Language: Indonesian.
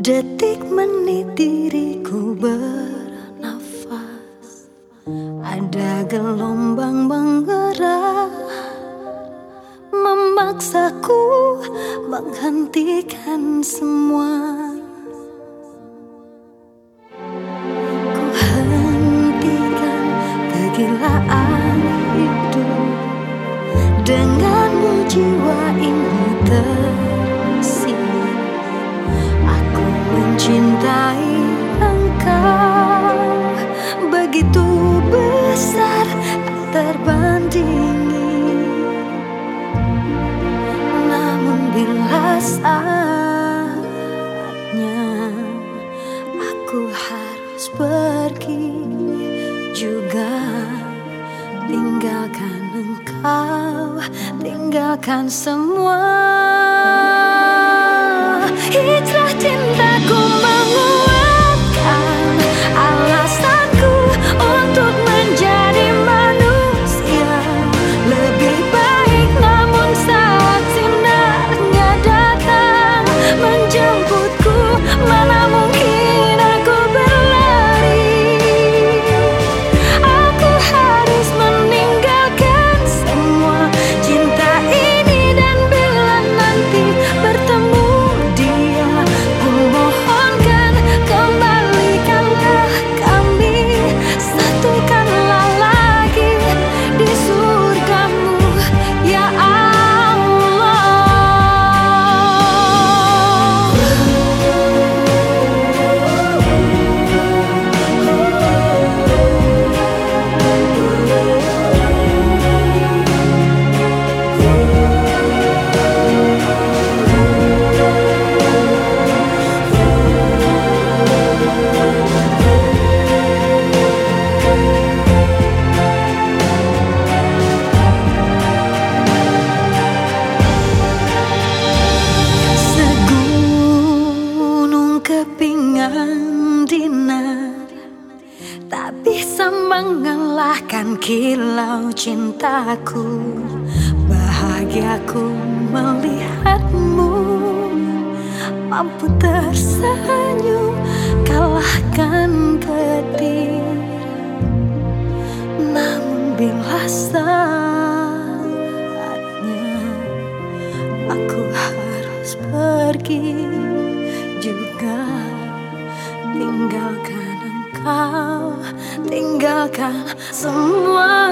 Detik menit diriku bernafas. Ada gelombang menggerak Memaksaku menghentikan semua. Ku hentikan kegilaan hidup. Denganmu jiwa ini terbandingi namun bila saatnya aku harus pergi juga tinggalkan engkau tinggalkan semua. Hijrah cintaku Tak bisa mengalahkan kilau cintaku. Bahagiaku melihatmu. Mampu tersenyum kalahkan petir. Namun bila saatnya Aku harus pergi juga tinggalkan kau tinggalkan semua.